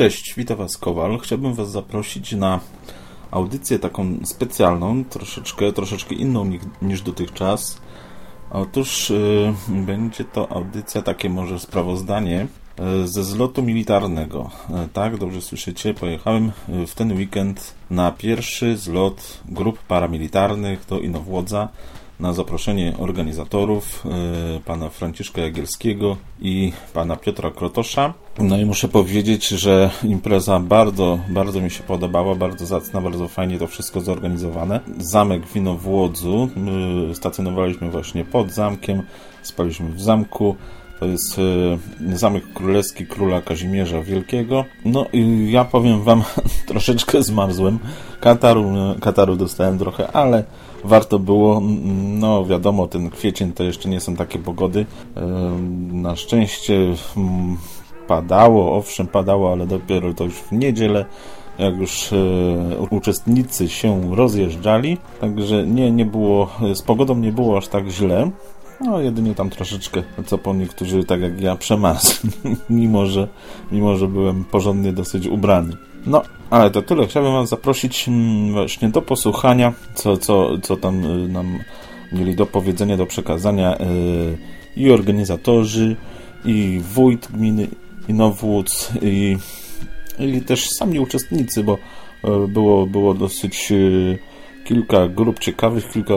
Cześć, witam Was Kowal. Chciałbym Was zaprosić na audycję taką specjalną, troszeczkę, troszeczkę inną niż dotychczas. Otóż yy, będzie to audycja, takie może sprawozdanie yy, ze zlotu militarnego. Yy, tak, dobrze słyszycie, pojechałem w ten weekend na pierwszy zlot grup paramilitarnych do Inowłodza na zaproszenie organizatorów e, pana Franciszka Jagielskiego i pana Piotra Krotosza. No i muszę powiedzieć, że impreza bardzo, bardzo mi się podobała, bardzo zacna, bardzo fajnie to wszystko zorganizowane. Zamek Wino w Łodzu, stacjonowaliśmy właśnie pod zamkiem, spaliśmy w zamku. To jest e, Zamek Królewski Króla Kazimierza Wielkiego. No i ja powiem wam, troszeczkę zmarzłem. Kataru, kataru dostałem trochę, ale warto było. No wiadomo, ten kwiecień to jeszcze nie są takie pogody. Na szczęście padało, owszem padało, ale dopiero to już w niedzielę jak już e, uczestnicy się rozjeżdżali, także nie, nie było, z pogodą nie było aż tak źle. No, jedynie tam troszeczkę, co po niektórzy, tak jak ja, przemarzli, mimo że, mimo że byłem porządnie dosyć ubrany. No, ale to tyle. Chciałbym Was zaprosić mm, właśnie do posłuchania, co, co, co tam y, nam mieli do powiedzenia, do przekazania y, i organizatorzy, i wójt gminy Inowłódz, i, i też sami uczestnicy, bo y, było, było dosyć kilka grup ciekawych, kilka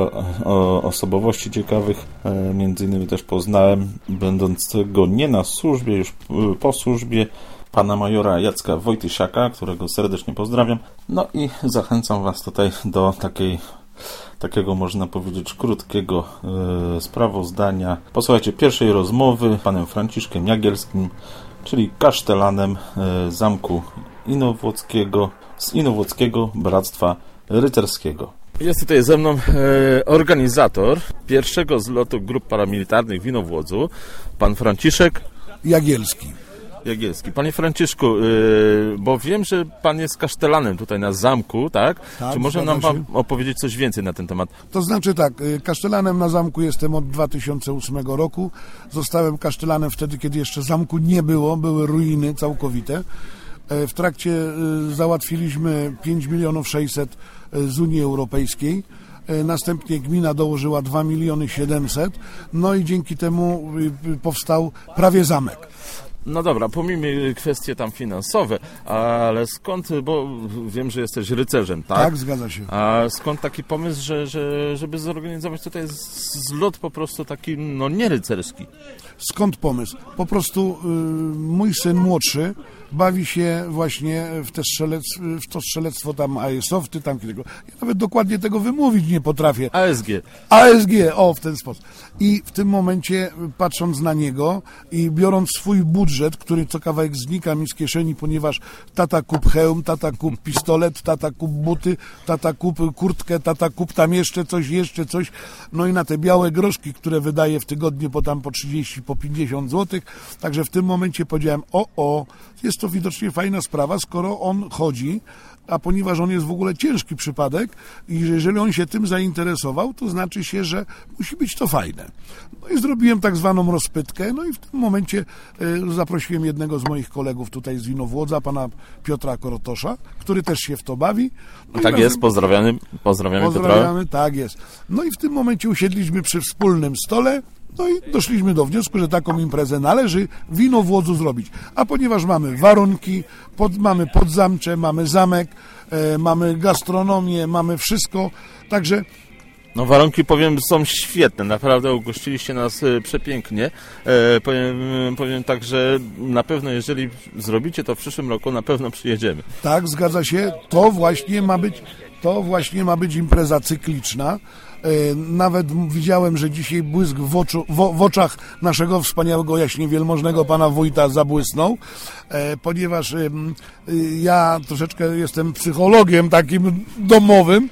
osobowości ciekawych. E, między innymi też poznałem, będącego nie na służbie, już po służbie, pana majora Jacka Wojtysiaka, którego serdecznie pozdrawiam. No i zachęcam Was tutaj do takiej takiego można powiedzieć krótkiego e, sprawozdania. Posłuchajcie pierwszej rozmowy panem Franciszkiem Jagielskim, czyli kasztelanem e, zamku Inowłockiego z Inowłockiego Bractwa Rycerskiego. Jest tutaj ze mną e, organizator pierwszego zlotu grup paramilitarnych w Inowłodzu, pan Franciszek Jagielski. Jagielski. Panie Franciszku, yy, bo wiem, że pan jest kasztelanem tutaj na zamku, tak? tak Czy może nam pan opowiedzieć coś więcej na ten temat? To znaczy tak, y, kasztelanem na zamku jestem od 2008 roku. Zostałem kasztelanem wtedy, kiedy jeszcze zamku nie było, były ruiny całkowite. E, w trakcie y, załatwiliśmy 5 milionów 600 y, z Unii Europejskiej. E, następnie gmina dołożyła 2 miliony 700, no i dzięki temu powstał prawie zamek. No dobra, pomijmy kwestie tam finansowe, ale skąd, bo wiem, że jesteś rycerzem, tak? Tak, zgadza się. A skąd taki pomysł, że, że, żeby zorganizować tutaj zlot po prostu taki, no nie rycerski? Skąd pomysł? Po prostu y, mój syn młodszy bawi się właśnie w, te strzelec, w to strzelectwo tam AS-owty, tam tego. Ja nawet dokładnie tego wymówić nie potrafię. ASG. ASG, o, w ten sposób. I w tym momencie, patrząc na niego i biorąc swój budżet, który co kawałek znika mi z kieszeni, ponieważ tata kup hełm, tata kup pistolet, tata kup buty, tata kup kurtkę, tata kup tam jeszcze coś, jeszcze coś, no i na te białe groszki, które wydaje w tygodniu po tam po 30, po 50 zł, także w tym momencie powiedziałem, o, o, jest to widocznie fajna sprawa, skoro on chodzi, a ponieważ on jest w ogóle ciężki przypadek i jeżeli on się tym zainteresował, to znaczy się, że musi być to fajne. No i zrobiłem tak zwaną rozpytkę, no i w tym momencie y, zaprosiłem jednego z moich kolegów tutaj z Winowłodza, pana Piotra Korotosza, który też się w to bawi. No tak jest, pozdrawiamy, pozdrawiamy, pozdrawiamy Piotra. tak jest. No i w tym momencie usiedliśmy przy wspólnym stole, no i doszliśmy do wniosku, że taką imprezę należy wino w Łodzu zrobić. A ponieważ mamy warunki, pod, mamy podzamcze, mamy zamek, e, mamy gastronomię, mamy wszystko, także no warunki powiem są świetne, naprawdę ugościliście nas e, przepięknie. E, powiem, powiem tak, że na pewno jeżeli zrobicie to w przyszłym roku, na pewno przyjedziemy. Tak, zgadza się. To właśnie ma być, to właśnie ma być impreza cykliczna. E, nawet widziałem, że dzisiaj błysk w, oczu, w, w oczach naszego wspaniałego, jaśnie wielmożnego pana wójta zabłysnął, e, ponieważ ja troszeczkę jestem psychologiem takim domowym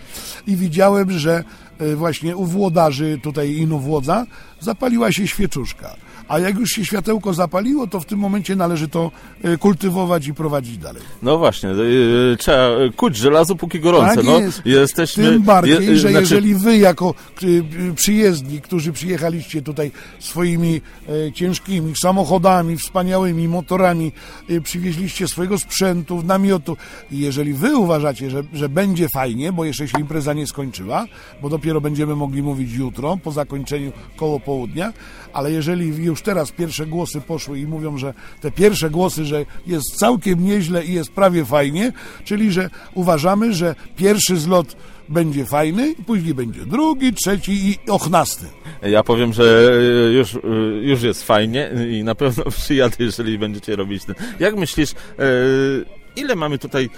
i widziałem, że e, właśnie u włodarzy tutaj Inowłodza zapaliła się świeczuszka A jak już się światełko zapaliło, to w tym momencie należy to e, kultywować i prowadzić dalej. No właśnie, y, trzeba kuć żelazo póki gorące. Tak no, jest. Jesteśmy, Tym bardziej, je- że znaczy- jeżeli wy jako przyjezdni, którzy przyjechaliście tutaj swoimi e, ciężkimi samochodami, wspaniałymi motorami, przywieźliście swojego sprzętu, namiotu jeżeli wy uważacie, że, że będzie fajnie, bo jeszcze się impreza nie skończyła, bo dopiero będziemy mogli mówić jutro, po zakończeniu koło południa, ale jeżeli już teraz pierwsze głosy poszły i mówią, że te pierwsze głosy, że jest całkiem nieźle i jest prawie fajnie, czyli że uważamy, że pierwszy zlot będzie fajny, później będzie drugi, trzeci i ochnasty. Ja powiem, że y, już, y, już jest fajnie i na pewno przyjadę, jeżeli będziecie robić ten. Jak myślisz, y, ile mamy tutaj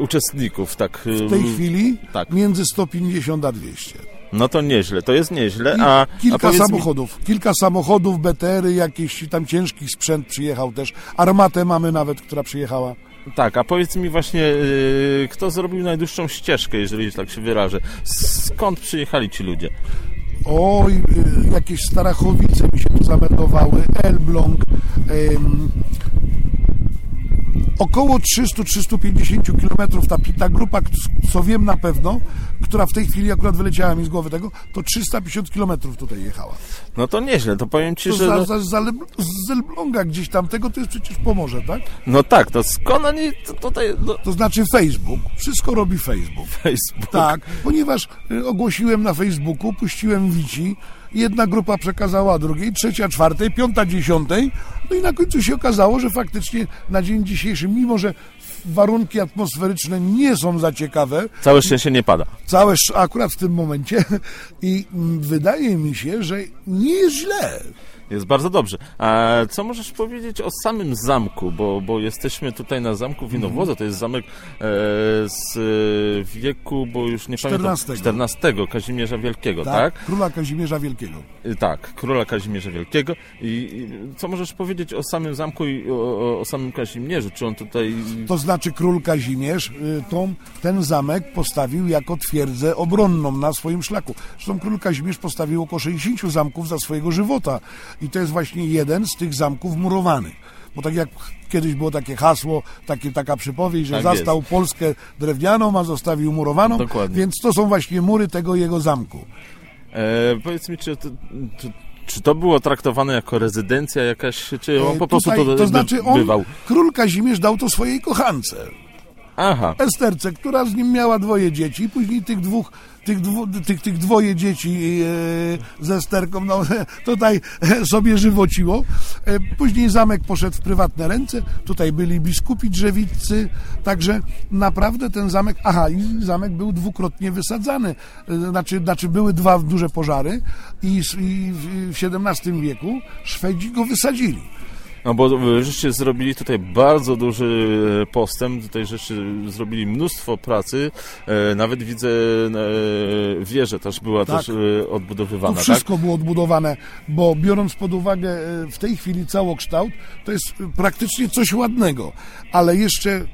uczestników? Tak, W tej chwili tak. między 150 a 200. No to nieźle, to jest nieźle. A, a kilka mi- samochodów, kilka samochodów, BTR-y, jakiś tam ciężki sprzęt przyjechał też. Armatę mamy nawet, która przyjechała. Tak, a powiedz mi właśnie, y, kto zrobił najdłuższą ścieżkę, jeżeli tak się wyrażę? Skąd przyjechali ci ludzie? Oj, y, jakieś Starachowice mi się tu zameldowały, Elbląg. ym, około 300-350 km ta, ta grupa, co wiem na pewno, która w tej chwili akurat wyleciała mi z głowy tego, to 350 km tutaj jechała. No to nieźle, to powiem ci, To że... za, No, za, z Elbląga gdzieś tam, tego to jest przecież Pomorze, tak? no tak, to skąd oni tutaj... No, To znaczy Facebook, wszystko robi Facebook. Facebook. Tak, ponieważ y, ogłosiłem na Facebooku, puściłem wici, jedna grupa przekazała drugiej, trzecia czwartej, piąta dziesiątej, no i na końcu się okazało, że faktycznie na dzień dzisiejszy, mimo że warunki atmosferyczne nie są za ciekawe, Całe szczęście nie pada. całe akurat w tym momencie i mm, wydaje mi się, że nie jest źle. Jest bardzo dobrze. A co możesz powiedzieć o samym zamku? Bo, bo jesteśmy tutaj na zamku Winowodza. To jest zamek e, z e, wieku, bo już nie pamiętam. XIV. Kazimierza Wielkiego, tak? Króla Kazimierza Wielkiego. Y, Tak, króla Kazimierza Wielkiego. I, I co możesz powiedzieć o samym zamku i o, o, o samym Kazimierzu? Czy on tutaj. To znaczy król Kazimierz y, tą, ten zamek postawił jako twierdzę obronną na swoim szlaku. Zresztą król Kazimierz postawił około 60 zamków za swojego żywota i to jest właśnie jeden z tych zamków murowanych. Bo tak jak kiedyś było takie hasło, takie, taka przypowieść, że Tak zastał Polskę drewnianą, a zostawił murowaną, Dokładnie. więc to są właśnie mury tego jego zamku. E, powiedz mi, czy to, czy, czy to było traktowane jako rezydencja jakaś, czy on E, po prostu tutaj- to, to znaczy on, bywał? król Kazimierz dał to swojej kochance. Aha. Esterce, która z nim miała dwoje dzieci, później tych dwóch, tych, tych, tych dwoje dzieci e, ze Esterką, no tutaj e, sobie żywociło. E, później zamek poszedł w prywatne ręce, tutaj byli biskupi drzewiccy, także naprawdę ten zamek, aha, i zamek był dwukrotnie wysadzany, e, znaczy, znaczy były dwa duże pożary i, i w XVII wieku Szwedzi go wysadzili. No bo e, żeście zrobili tutaj bardzo duży e, postęp, tutaj żeście zrobili mnóstwo pracy, e, nawet widzę e, wieża też była Tak. też odbudowywana, To tak? wszystko było odbudowane, bo biorąc pod uwagę w tej chwili całokształt, to jest praktycznie coś ładnego. Ale jeszcze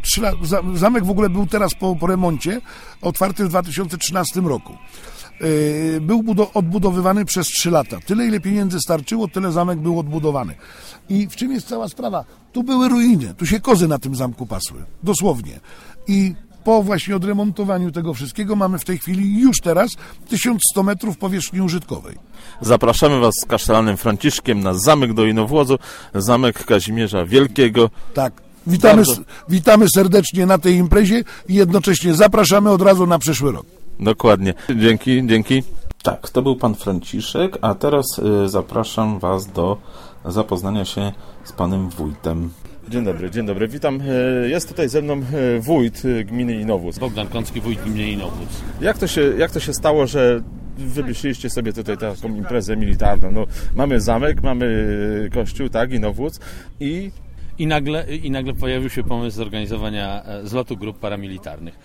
zamek w ogóle był teraz po, po remoncie, otwarty w 2013 roku. E, Był budo- odbudowywany przez 3 lata. Tyle, ile pieniędzy starczyło, tyle zamek był odbudowany. I w czym jest cała sprawa? Tu były ruiny, tu się kozy na tym zamku pasły, dosłownie. I po właśnie odremontowaniu tego wszystkiego mamy w tej chwili już teraz 1100 metrów powierzchni użytkowej. Zapraszamy Was z kasztelanem Franciszkiem na zamek do Inowłodzu, zamek Kazimierza Wielkiego. Tak. Witamy, witamy serdecznie na tej imprezie i jednocześnie zapraszamy od razu na przyszły rok. Dokładnie. Dzięki, dzięki. Tak, to był pan Franciszek, a teraz y, zapraszam Was do zapoznania się z panem wójtem. Dzień dobry, dzień dobry. Witam. E, Jest tutaj ze mną e, wójt gminy Inowłódz. Bogdan Kącki, wójt gminy Inowłódz. Jak to się, jak to się stało, że wymyśliliście sobie tutaj taką imprezę militarną? No, mamy zamek, mamy kościół, tak, Inowłódz i I nagle, I nagle pojawił się pomysł zorganizowania e, zlotu grup paramilitarnych.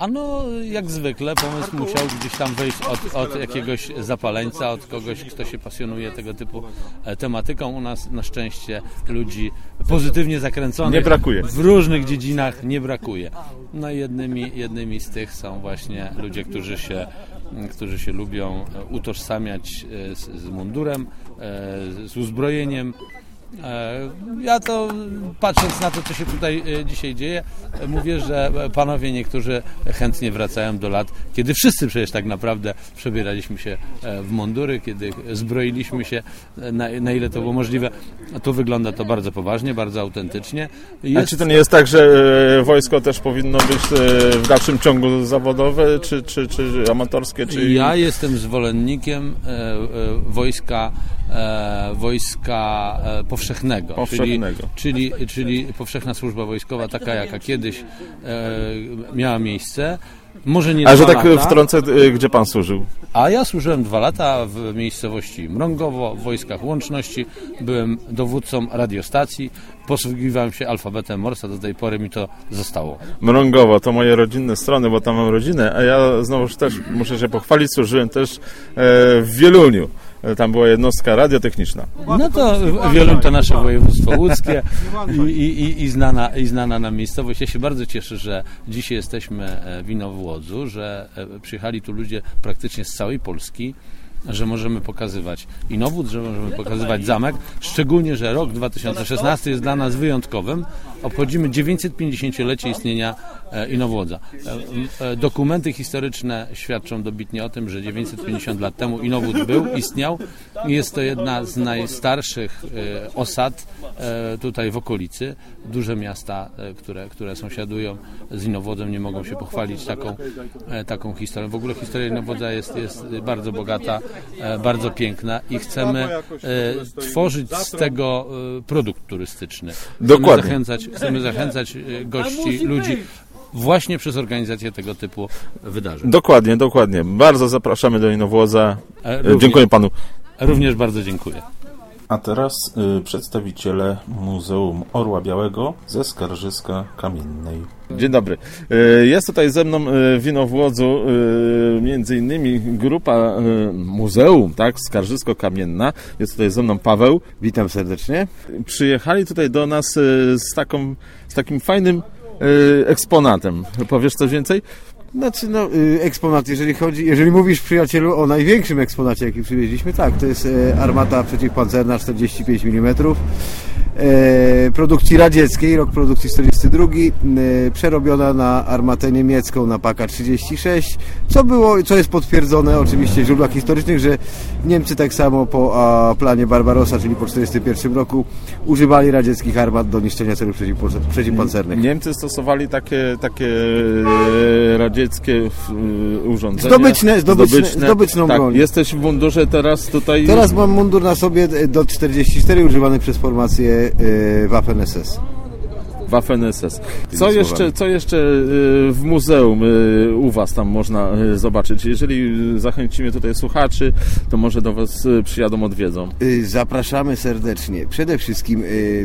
A no, jak zwykle, pomysł musiał gdzieś tam wyjść od, od jakiegoś zapaleńca, od kogoś, kto się pasjonuje tego typu e, tematyką. U nas na szczęście ludzi pozytywnie zakręconych Nie brakuje. w różnych dziedzinach nie brakuje. No i jednymi, jednymi z tych są właśnie ludzie, którzy się, którzy się lubią e, utożsamiać e, z, z mundurem z uzbrojeniem. Ja to patrząc na to, co się tutaj dzisiaj dzieje, mówię, że panowie niektórzy chętnie wracają do lat, kiedy wszyscy przecież tak naprawdę przebieraliśmy się w mundury, kiedy zbroiliśmy się na, na ile to było możliwe. Tu wygląda to bardzo poważnie, bardzo autentycznie. Jest... A czy to nie jest tak, że wojsko też powinno być w dalszym ciągu zawodowe, czy, czy, czy amatorskie? Czy... Ja jestem zwolennikiem wojska wojska powszechnego, powszechnego. Czyli, czyli, czyli powszechna służba wojskowa, taka jaka kiedyś e, miała miejsce. Może nie A że tak lata, wtrącę, gdzie pan służył? A ja służyłem dwa lata w miejscowości Mrągowo, w wojskach łączności. Byłem dowódcą radiostacji. Posługiwałem się alfabetem Morsa, do tej pory mi to zostało. Mrągowo to moje rodzinne strony, bo tam mam rodzinę, a ja znowuż też muszę się pochwalić, służyłem też w Wieluniu. Tam była jednostka radiotechniczna. No to Wieluń to nasze województwo łódzkie i, i, i, znana, i znana nam miejscowość. Ja się bardzo cieszę, że dzisiaj jesteśmy w Inowłodzu, że przyjechali tu ludzie praktycznie z całej Polski że możemy pokazywać Inowód, że możemy pokazywać zamek, szczególnie, że rok 2016 jest dla nas wyjątkowym. Obchodzimy 950-lecie istnienia Inowłodza. Dokumenty historyczne świadczą dobitnie o tym, że 950 lat temu Inowód był, istniał i jest to jedna z najstarszych osad tutaj w okolicy. Duże miasta, które, które sąsiadują z Inowodem nie mogą się pochwalić taką, taką historią. W ogóle historia Inowodza jest, jest bardzo bogata, bardzo piękna i chcemy tworzyć z tego produkt turystyczny. Chcemy Dokładnie. Zachęcać, chcemy zachęcać gości, ludzi właśnie przez organizację tego typu wydarzeń. Dokładnie, dokładnie. Bardzo zapraszamy do Inowłodza. Również, Dziękuję panu. Również bardzo dziękuję. A teraz y, przedstawiciele Muzeum Orła Białego ze Skarżyska Kamiennej. Dzień dobry. Y, Jest tutaj ze mną y, w Inowłodzu y, między innymi grupa muzeum, tak, Skarżysko-Kamienna. Jest tutaj ze mną Paweł. Witam serdecznie. Przyjechali tutaj do nas z, taką, z takim fajnym eksponatem. Powiesz coś więcej? Znaczy, no, y, eksponat, jeżeli chodzi, jeżeli mówisz przyjacielu o największym eksponacie, jaki przywieźliśmy, tak, to jest e, armata przeciwpancerna 45 mm, produkcji radzieckiej, rok produkcji 42, e, przerobiona na armatę niemiecką na Paka 36, co było, co jest potwierdzone oczywiście w źródłach historycznych, że Niemcy tak samo po a, planie Barbarossa, czyli po 41 roku, używali radzieckich armat do niszczenia celów przeciwpancernych. Niemcy stosowali takie, takie e, radzieckie urządzenia. Zdobyczne- zdobyczne- zdobyczną tak, broń. Jesteś w mundurze teraz tutaj. Teraz mam mundur na sobie do 44 używany przez formację y, Waffen SS. Waffen SS. Co jeszcze, co jeszcze y, w muzeum y, u Was tam można y, zobaczyć? Jeżeli zachęcimy tutaj słuchaczy, to może do Was przyjadą, odwiedzą. Zapraszamy serdecznie. Przede wszystkim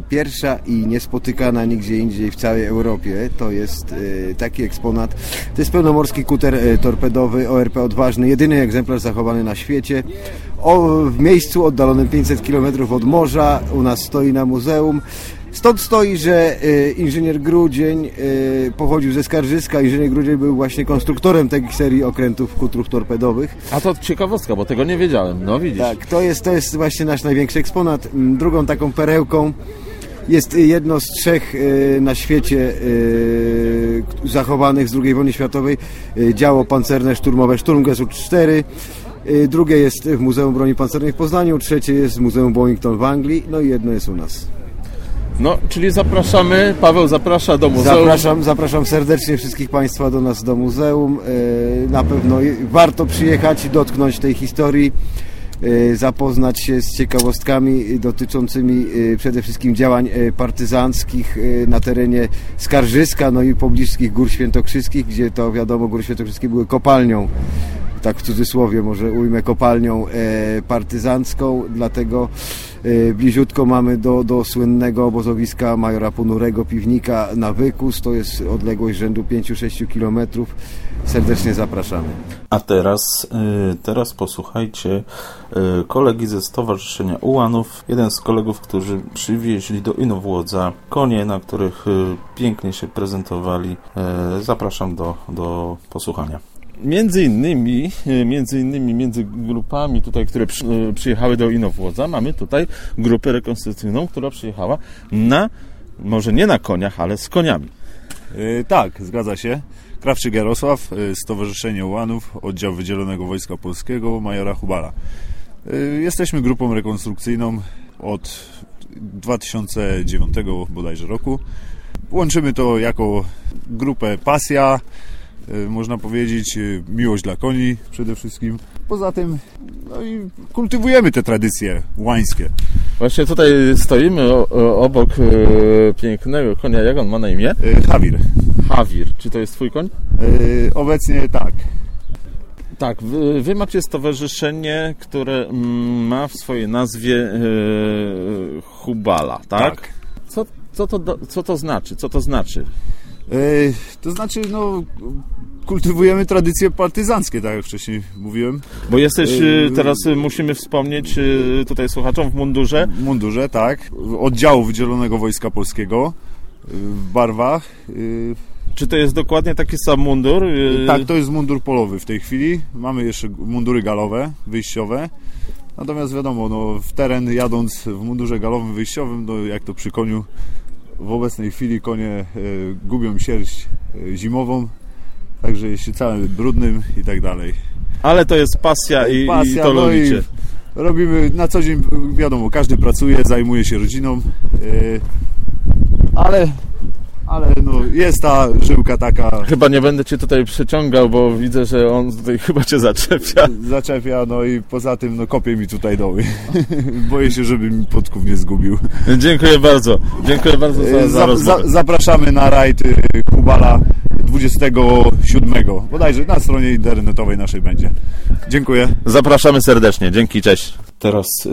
pierwsza i niespotykana nigdzie indziej w całej Europie to jest taki eksponat. To jest pełnomorski kuter torpedowy ORP Odważny, jedyny egzemplarz zachowany na świecie. O, w miejscu oddalonym 500 km od morza, u nas stoi na muzeum. Stąd stoi, że y, inżynier Grudzień y, pochodził ze Skarżyska. Inżynier Grudzień był właśnie konstruktorem tej serii okrętów kutrów torpedowych. A to ciekawostka, bo tego nie wiedziałem. No widzisz. Tak, to jest, to jest właśnie nasz największy eksponat. Mm, Drugą taką perełką jest jedno z trzech y, na świecie zachowanych z II wojny światowej działo pancerne szturmowe Sturmgeschütz 4. Y, Drugie jest w Muzeum Broni Pancernej w Poznaniu, trzecie jest w Muzeum Boeington w Anglii, no i jedno jest u nas. No, czyli zapraszamy. Paweł zaprasza do muzeum. Zapraszam, zapraszam serdecznie wszystkich Państwa do nas do muzeum. E, Na pewno warto przyjechać, dotknąć tej historii, e, zapoznać się z ciekawostkami dotyczącymi e, przede wszystkim działań partyzanckich na terenie Skarżyska, no i pobliskich Gór Świętokrzyskich, gdzie to wiadomo Góry Świętokrzyskie były kopalnią tak w cudzysłowie może ujmę kopalnią e, partyzancką, dlatego e, bliziutko mamy do, do słynnego obozowiska majora Ponurego Piwnika na Wykus, to jest odległość rzędu 5-6 kilometrów. Serdecznie zapraszamy. A teraz, y, teraz posłuchajcie kolegi ze Stowarzyszenia Ułanów. Jeden z kolegów, którzy przywieźli do Inowłodza konie, na których pięknie się prezentowali. Zapraszam do, do posłuchania. Między innymi, e, między innymi między grupami tutaj, które e, przyjechały do Inowłodza, mamy tutaj grupę rekonstrukcyjną, która przyjechała na, może nie na koniach, ale z koniami. E, tak, zgadza się. Krawczyk Jarosław, Stowarzyszenie Ułanów, Oddział Wydzielonego Wojska Polskiego, Majora Hubala. E, Jesteśmy grupą rekonstrukcyjną od 2009 bodajże roku. Łączymy to jako grupę pasja, można powiedzieć, e, miłość dla koni przede wszystkim. Poza tym no i kultywujemy te tradycje łańskie. Właśnie tutaj stoimy obok e, pięknego konia, jak on ma na imię? Hawir. Hawir. Czy to jest twój koń? Obecnie tak, Tak, wy, wy macie stowarzyszenie, które mm, ma w swojej nazwie e, Hubala, tak? Tak. Co, co, to, co to znaczy? Co to znaczy? E, To znaczy, no, kultywujemy tradycje partyzanckie, tak jak wcześniej mówiłem. Bo jesteś, e, Yy, teraz e, musimy wspomnieć e, tutaj słuchaczom w mundurze. W mundurze, tak. Oddziału Wydzielonego Wojska Polskiego e, w barwach. E, Czy to jest dokładnie taki sam mundur? E, Tak, to jest mundur polowy w tej chwili. Mamy jeszcze mundury galowe, wyjściowe. Natomiast wiadomo, no, w teren jadąc w mundurze galowym wyjściowym, no, jak to przy koniu, w obecnej chwili konie e, gubią sierść e, zimową, także jest się całym brudnym i tak dalej. Ale to jest pasja i, i Pasja, to no lubicie. i robimy na co dzień, wiadomo, każdy pracuje, zajmuje się rodziną, yy, ale, ale no, jest ta żyłka taka, Chyba nie będę cię tutaj przeciągał, bo widzę, że on tutaj chyba cię zaczepia. zaczepia, no i poza tym no, kopie mi tutaj doły. Boję się, żeby mi podków nie zgubił. Dziękuję bardzo. Dziękuję bardzo za, za Za, zapraszamy na rajd Kubala 27, bodajże na stronie internetowej naszej będzie. Dziękuję. Zapraszamy serdecznie. Dzięki, cześć. Teraz yy,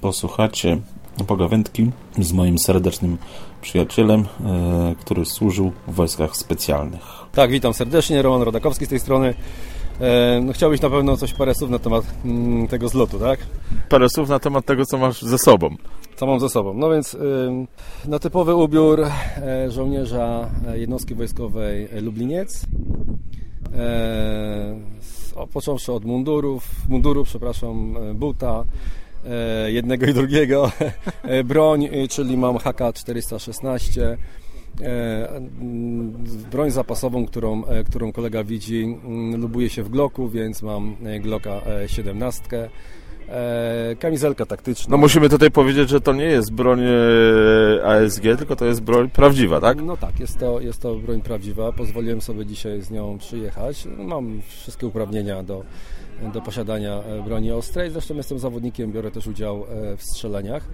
posłuchacie pogawędki z moim serdecznym przyjacielem, yy, który służył w wojskach specjalnych. Tak, witam serdecznie, Roman Rodakowski z tej strony. E, no, chciałbyś na pewno coś parę słów na temat mm, tego zlotu, tak? Parę słów na temat tego, co masz ze sobą. Co mam ze sobą? No więc no, typowy ubiór e, żołnierza e, jednostki wojskowej e, Lubliniec. E, począwszy od mundurów, munduru, przepraszam, e, buta, e, jednego i drugiego, e, broń, e, czyli mam HK-416, e, mm, broń zapasową, którą, e, którą kolega widzi, mm, lubuje się w Glocku, więc mam e, Glocka e, 17, e, kamizelka taktyczna. No musimy tutaj powiedzieć, że to nie jest broń e, ASG, tylko to jest broń prawdziwa, tak? No tak, jest to, jest to broń prawdziwa. Pozwoliłem sobie dzisiaj z nią przyjechać. Mam wszystkie uprawnienia do, do posiadania e, broni ostrej. Zresztą jestem zawodnikiem, biorę też udział e, w strzelaniach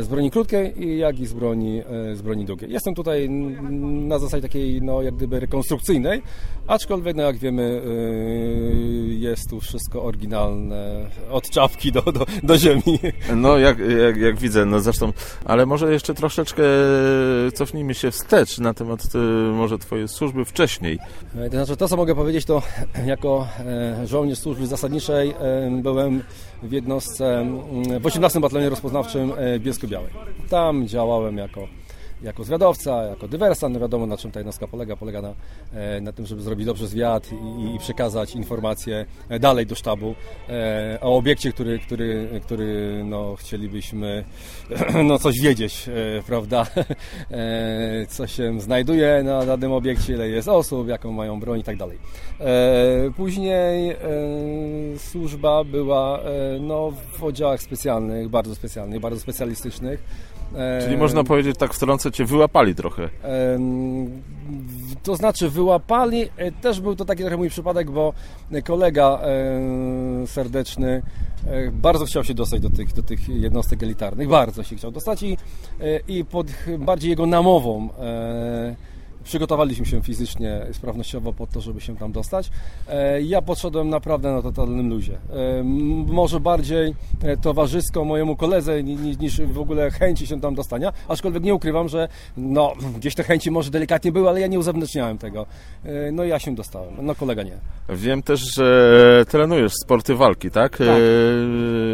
z broni krótkiej, i jak i z broni, z broni długiej. Jestem tutaj na zasadzie takiej, no jak gdyby rekonstrukcyjnej, aczkolwiek, no jak wiemy, jest tu wszystko oryginalne, od czapki do, do, do ziemi. No, jak, jak, jak widzę, no zresztą, ale może jeszcze troszeczkę cofnijmy się wstecz na temat e, może twojej służby wcześniej. E, To znaczy, to co mogę powiedzieć, to jako e, żołnierz służby zasadniczej e, byłem w jednostce, mm, w 18 Batalionie Rozpoznawczym w Bielsku-Białej. Tam działałem jako, jako zwiadowca, jako dywersant. No wiadomo, na czym ta jednostka polega. Polega na, e, na tym, żeby zrobić dobrze zwiad i, i przekazać informacje e, dalej do sztabu e, o obiekcie, który, który, który no, chcielibyśmy no, coś wiedzieć, prawda? Co się znajduje na danym obiekcie, ile jest osób, jaką mają broń i tak dalej. Później służba była no, w oddziałach specjalnych, bardzo specjalnych, bardzo specjalistycznych. E, Czyli można powiedzieć, tak wtrącę cię, wyłapali trochę. Em, To znaczy wyłapali, e, też był to taki trochę mój przypadek, bo kolega e, serdeczny e, bardzo chciał się dostać do tych, do tych jednostek elitarnych, bardzo się chciał dostać i, e, i pod bardziej jego namową przygotowaliśmy się fizycznie, sprawnościowo po to, żeby się tam dostać. E, Ja podszedłem naprawdę na totalnym luzie. E, Może bardziej e, towarzysko mojemu koledze ni- ni- niż w ogóle chęci się tam dostania, aczkolwiek nie ukrywam, że no, gdzieś te chęci może delikatnie były, ale ja nie uzewnętrzniałem tego. No ja się dostałem, no kolega nie. Wiem też, że trenujesz sporty walki, tak? Tak.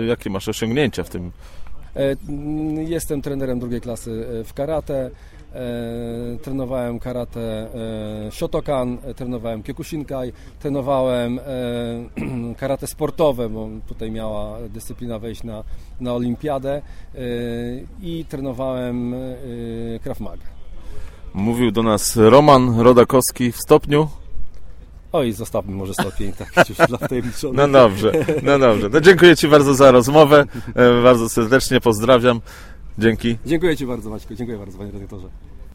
Jakie masz osiągnięcia w tym? Jestem trenerem drugiej klasy w karate. E, trenowałem karate e, Shotokan, e, trenowałem Kyokushinkai, trenowałem karate sportowe, bo tutaj miała dyscyplina wejść na, na olimpiadę i trenowałem Krav Maga. Mówił do nas Roman Rodakowski w stopniu. Oj, zostawmy może stopień tak gdzieś dla. No dobrze, no dobrze. No dziękuję Ci bardzo za rozmowę. Bardzo serdecznie pozdrawiam. Dzięki. Dziękuję Ci bardzo Maćku, dziękuję bardzo Panie redaktorze.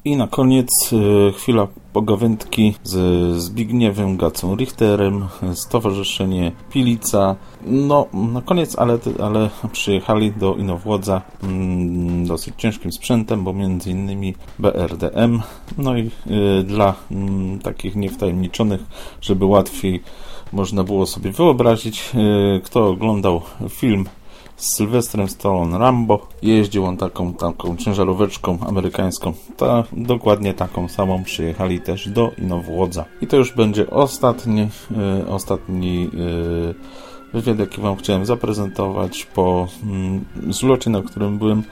I na koniec e, chwila pogawędki z Zbigniewem Gacą Richterem, Stowarzyszenie Pilica. No, na koniec, ale, ale przyjechali do Inowłodza mm, dosyć ciężkim sprzętem, bo między innymi BRDM. No i y, dla mm, takich niewtajemniczonych, żeby łatwiej można było sobie wyobrazić, y, kto oglądał film z Sylwestrem Stallone Rambo. Jeździł on taką, taką ciężaróweczką amerykańską. Ta, dokładnie taką samą przyjechali też do Inowłodza. I to już będzie ostatni, y, ostatni y, wywiad, jaki Wam chciałem zaprezentować po mm, zlocie, na którym byłem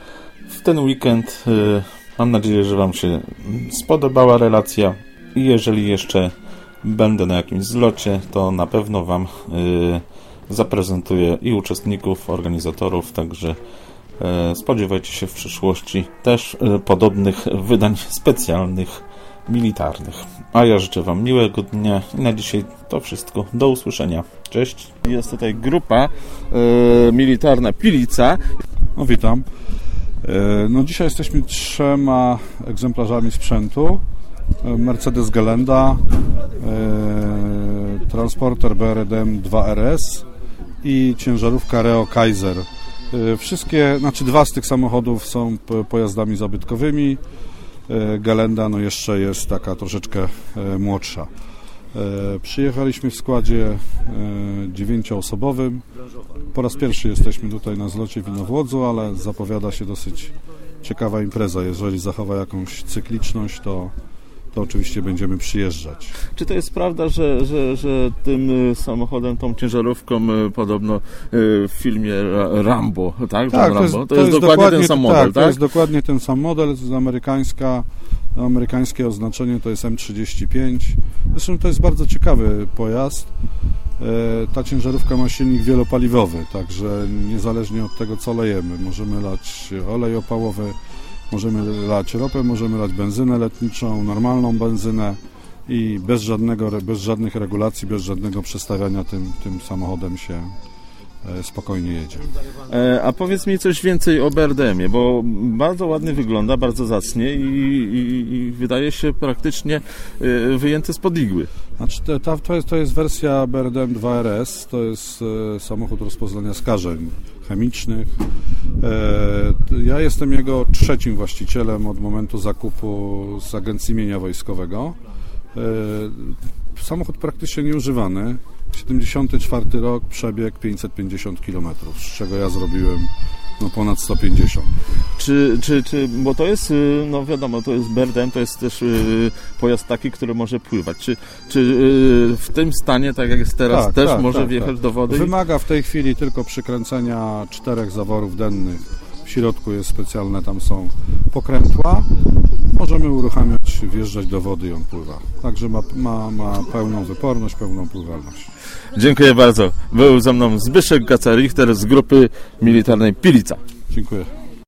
w ten weekend. Y, mam nadzieję, że Wam się spodobała relacja. I jeżeli jeszcze będę na jakimś zlocie, to na pewno Wam y, zaprezentuję i uczestników, organizatorów, także e, spodziewajcie się w przyszłości też e, podobnych wydań specjalnych, militarnych. A ja życzę Wam miłego dnia i na dzisiaj to wszystko. Do usłyszenia. Cześć. Jest tutaj grupa e, militarna Pilica. No witam. No dzisiaj jesteśmy trzema egzemplarzami sprzętu. Mercedes Gelenda, transporter BRDM 2RS i ciężarówka Reo Kaiser. E, Wszystkie, znaczy dwa z tych samochodów są pojazdami zabytkowymi. E, Gelenda no jeszcze jest taka troszeczkę e, młodsza. Przyjechaliśmy w składzie dziewięcioosobowym. Po raz pierwszy jesteśmy tutaj na zlocie w Inowłodzu, ale zapowiada się dosyć ciekawa impreza. Jeżeli zachowa jakąś cykliczność, to, to oczywiście będziemy przyjeżdżać. Czy to jest prawda, że, że, że tym y, samochodem, tą ciężarówką y, podobno y, w filmie Ra- Rambo, tak? Ten Rambo. To, jest, dokładnie ten sam model, tak? tak? To jest dokładnie ten sam model, z amerykańska, amerykańskie oznaczenie to jest M35. Zresztą to jest bardzo ciekawy pojazd. E, Ta ciężarówka ma silnik wielopaliwowy, także niezależnie od tego, co lejemy, możemy lać olej opałowy, możemy lać ropę, możemy lać benzynę letniczą, normalną benzynę i bez, żadnego, bez żadnych regulacji, bez żadnego przestawiania tym, tym samochodem się spokojnie jedzie. E, A powiedz mi coś więcej o BRDM-ie, bo bardzo ładnie wygląda, bardzo zacnie i, i, i wydaje się praktycznie y, wyjęty spod igły. Znaczy, ta, to, jest, to jest wersja BRDM 2RS, to jest e, samochód rozpoznania skażeń chemicznych. E, ja jestem jego trzecim właścicielem od momentu zakupu z Agencji Mienia Wojskowego. E, samochód praktycznie nieużywany. 74 rok, przebieg 550 km, z czego ja zrobiłem no, ponad 150. Czy, czy, czy, bo to jest, y, no wiadomo, to jest BRDM, to jest też y, pojazd taki, który może pływać. Czy, czy y, w tym stanie, tak jak jest teraz, Tak, też tak, może tak, wjechać tak. do wody? Wymaga w tej chwili tylko przykręcenia czterech zaworów dennych. W środku jest specjalne, tam są pokrętła. Możemy uruchamiać, wjeżdżać do wody i on pływa. Także ma, ma, ma pełną wyporność, pełną pływalność. Dziękuję bardzo. Był ze mną Zbyszek Gaca-Richter z grupy militarnej Pilica. Dziękuję.